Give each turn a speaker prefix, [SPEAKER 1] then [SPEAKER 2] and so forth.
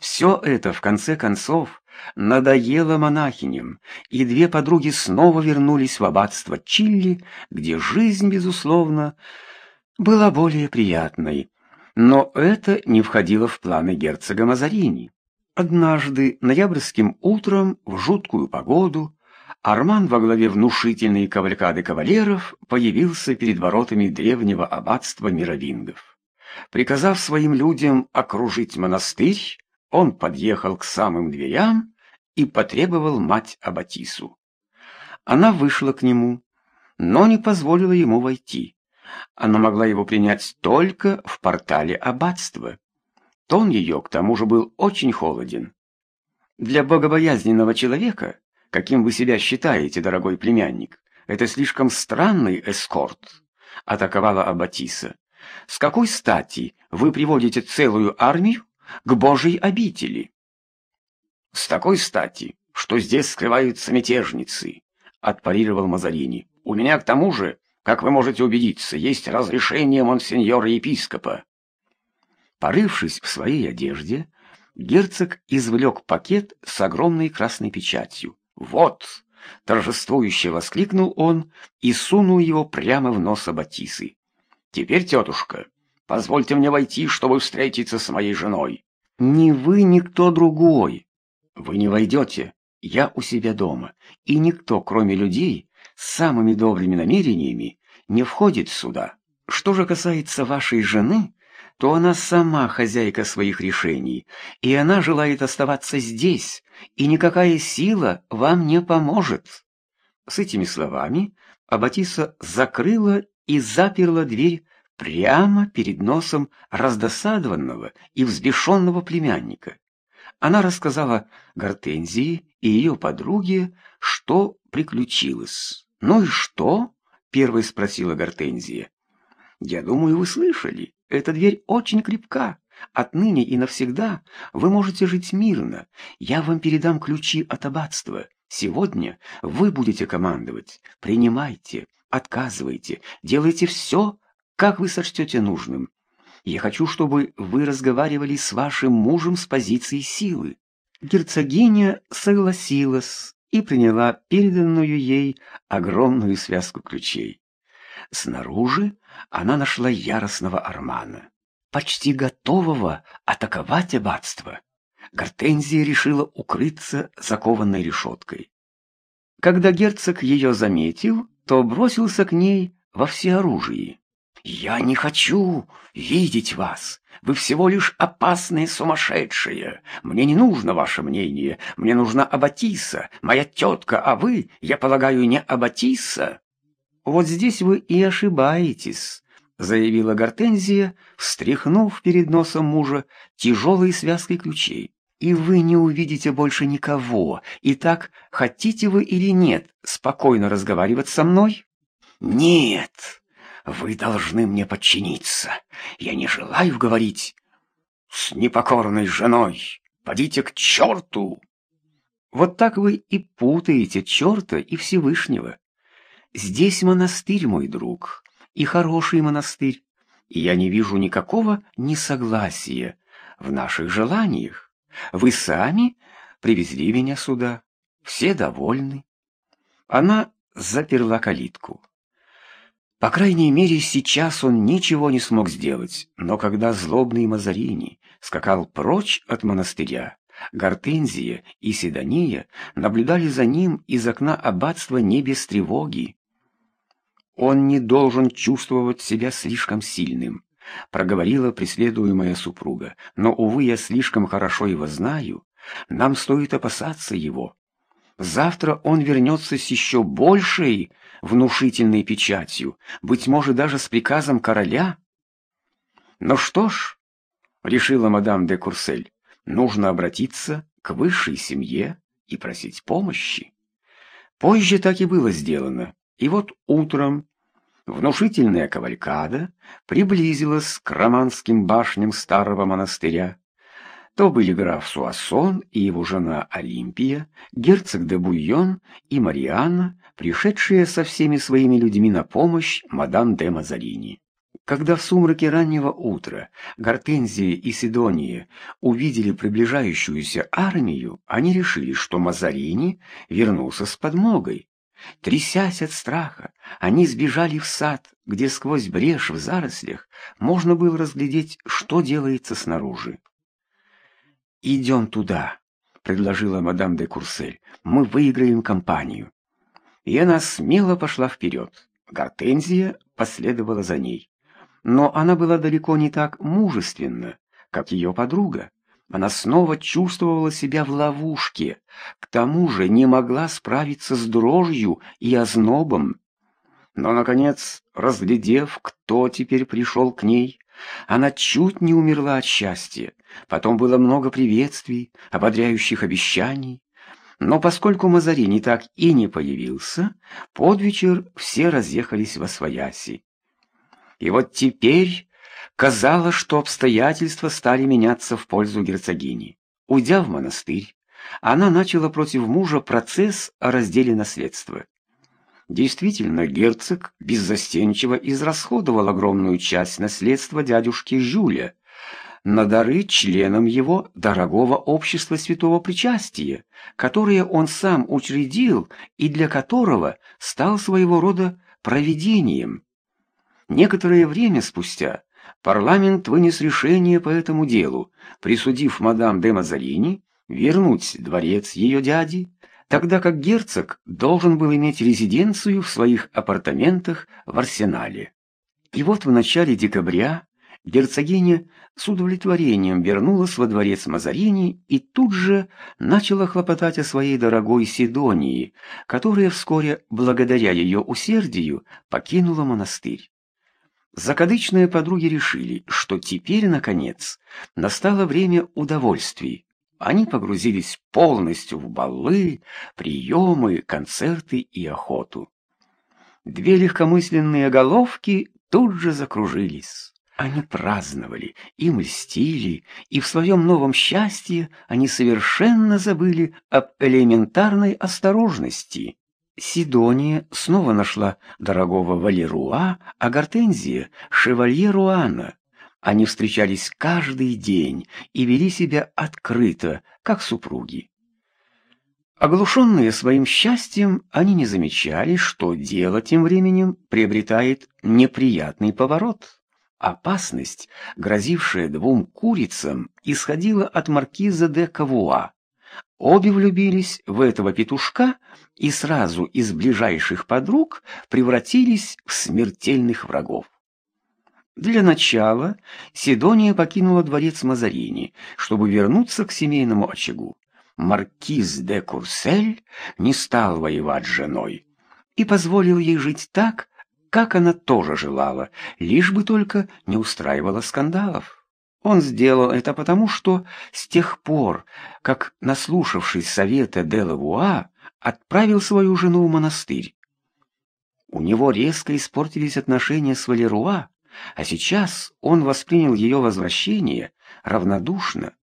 [SPEAKER 1] Все это, в конце концов, надоело монахиням, и две подруги снова вернулись в аббатство Чилли, где жизнь, безусловно, была более приятной. Но это не входило в планы герцога Мазарини. Однажды, ноябрьским утром, в жуткую погоду, Арман во главе внушительной кавалькады кавалеров появился перед воротами древнего аббатства мировингов. Приказав своим людям окружить монастырь, он подъехал к самым дверям и потребовал мать Аббатису. Она вышла к нему, но не позволила ему войти. Она могла его принять только в портале аббатства. Тон ее, к тому же, был очень холоден. Для богобоязненного человека, каким вы себя считаете, дорогой племянник, это слишком странный эскорт, атаковала Аббатиса. С какой стати вы приводите целую армию к Божьей обители? С такой стати, что здесь скрываются мятежницы, отпарировал Мазарини. У меня к тому же, как вы можете убедиться, есть разрешение монсеньора-епископа. Порывшись в своей одежде, герцог извлек пакет с огромной красной печатью. «Вот!» — торжествующе воскликнул он и сунул его прямо в нос Аббатисы. «Теперь, тетушка, позвольте мне войти, чтобы встретиться с моей женой». «Ни вы, ни кто другой. Вы не войдете. Я у себя дома, и никто, кроме людей, с самыми добрыми намерениями, не входит сюда. Что же касается вашей жены, то она сама хозяйка своих решений, и она желает оставаться здесь, и никакая сила вам не поможет. С этими словами Аббатиса закрыла и заперла дверь прямо перед носом раздосадованного и взбешенного племянника. Она рассказала Гортензии и ее подруге, что приключилось. «Ну и что?» — первой спросила Гортензия. «Я думаю, вы слышали. Эта дверь очень крепка. Отныне и навсегда вы можете жить мирно. Я вам передам ключи от аббатства. Сегодня вы будете командовать. Принимайте, отказывайте, делайте все, как вы сочтете нужным. Я хочу, чтобы вы разговаривали с вашим мужем с позиции силы». Герцогиня согласилась и приняла переданную ей огромную связку ключей. Снаружи она нашла яростного Армана, почти готового атаковать аббатство. Гортензия решила укрыться закованной решеткой. Когда герцог ее заметил, то бросился к ней во всеоружии. «Я не хочу видеть вас. Вы всего лишь опасные сумасшедшие. Мне не нужно ваше мнение. Мне нужна Аббатиса, моя тетка, а вы, я полагаю, не Аббатиса?» «Вот здесь вы и ошибаетесь», — заявила Гортензия, встряхнув перед носом мужа тяжелой связкой ключей. «И вы не увидите больше никого. Итак, хотите вы или нет спокойно разговаривать со мной?» «Нет, вы должны мне подчиниться. Я не желаю говорить с непокорной женой. Подите к черту!» Вот так вы и путаете черта и Всевышнего. Здесь монастырь, мой друг, и хороший монастырь, и я не вижу никакого несогласия в наших желаниях. Вы сами привезли меня сюда, все довольны. Она заперла калитку. По крайней мере, сейчас он ничего не смог сделать, но когда злобный Мазарини скакал прочь от монастыря, Гортензия и Седония наблюдали за ним из окна аббатства не без тревоги. Он не должен чувствовать себя слишком сильным, проговорила преследуемая супруга. Но, увы, я слишком хорошо его знаю. Нам стоит опасаться его. Завтра он вернется с еще большей внушительной печатью, быть может, даже с приказом короля. Ну что ж, решила мадам де Курсель, нужно обратиться к высшей семье и просить помощи. Позже так и было сделано. И вот утром внушительная кавалькада приблизилась к романским башням старого монастыря. То были граф Суассон и его жена Олимпия, герцог де Буйон и Марианна, пришедшие со всеми своими людьми на помощь мадам де Мазарини. Когда в сумраке раннего утра Гортензия и Сидония увидели приближающуюся армию, они решили, что Мазарини вернулся с подмогой. Трясясь от страха, они сбежали в сад, где сквозь брешь в зарослях можно было разглядеть, что делается снаружи. «Идем туда», — предложила мадам де Курсель. «Мы выиграем компанию». И она смело пошла вперед. Гортензия последовала за ней но она была далеко не так мужественна, как ее подруга. Она снова чувствовала себя в ловушке, к тому же не могла справиться с дрожью и ознобом. Но, наконец, разглядев, кто теперь пришел к ней, она чуть не умерла от счастья. Потом было много приветствий, ободряющих обещаний. Но поскольку Мазарини так и не появился, под вечер все разъехались во свояси. И вот теперь казалось, что обстоятельства стали меняться в пользу герцогини. Уйдя в монастырь, она начала против мужа процесс о разделе наследства. Действительно, герцог беззастенчиво израсходовал огромную часть наследства дядюшки Жюля на дары членам его дорогого общества святого причастия, которое он сам учредил и для которого стал своего рода провидением. Некоторое время спустя парламент вынес решение по этому делу, присудив мадам де Мазарини вернуть дворец ее дяди, тогда как герцог должен был иметь резиденцию в своих апартаментах в арсенале. И вот в начале декабря герцогиня с удовлетворением вернулась во дворец Мазарини и тут же начала хлопотать о своей дорогой Сидонии, которая вскоре, благодаря ее усердию, покинула монастырь. Закадычные подруги решили, что теперь, наконец, настало время удовольствий. Они погрузились полностью в балы, приемы, концерты и охоту. Две легкомысленные головки тут же закружились. Они праздновали, им льстили, и в своем новом счастье они совершенно забыли об элементарной осторожности. Сидония снова нашла дорогого Валеруа, а Гортензия — шевалье Руана. Они встречались каждый день и вели себя открыто, как супруги. Оглушенные своим счастьем, они не замечали, что дело тем временем приобретает неприятный поворот. Опасность, грозившая двум курицам, исходила от маркиза де Кавуа. Обе влюбились в этого петушка и сразу из ближайших подруг превратились в смертельных врагов. Для начала Сидония покинула дворец Мазарини, чтобы вернуться к семейному очагу. Маркиз де Курсель не стал воевать с женой и позволил ей жить так, как она тоже желала, лишь бы только не устраивала скандалов. Он сделал это потому, что с тех пор, как, наслушавшись совета Делавуа, отправил свою жену в монастырь. У него резко испортились отношения с Валеруа, а сейчас он воспринял ее возвращение равнодушно.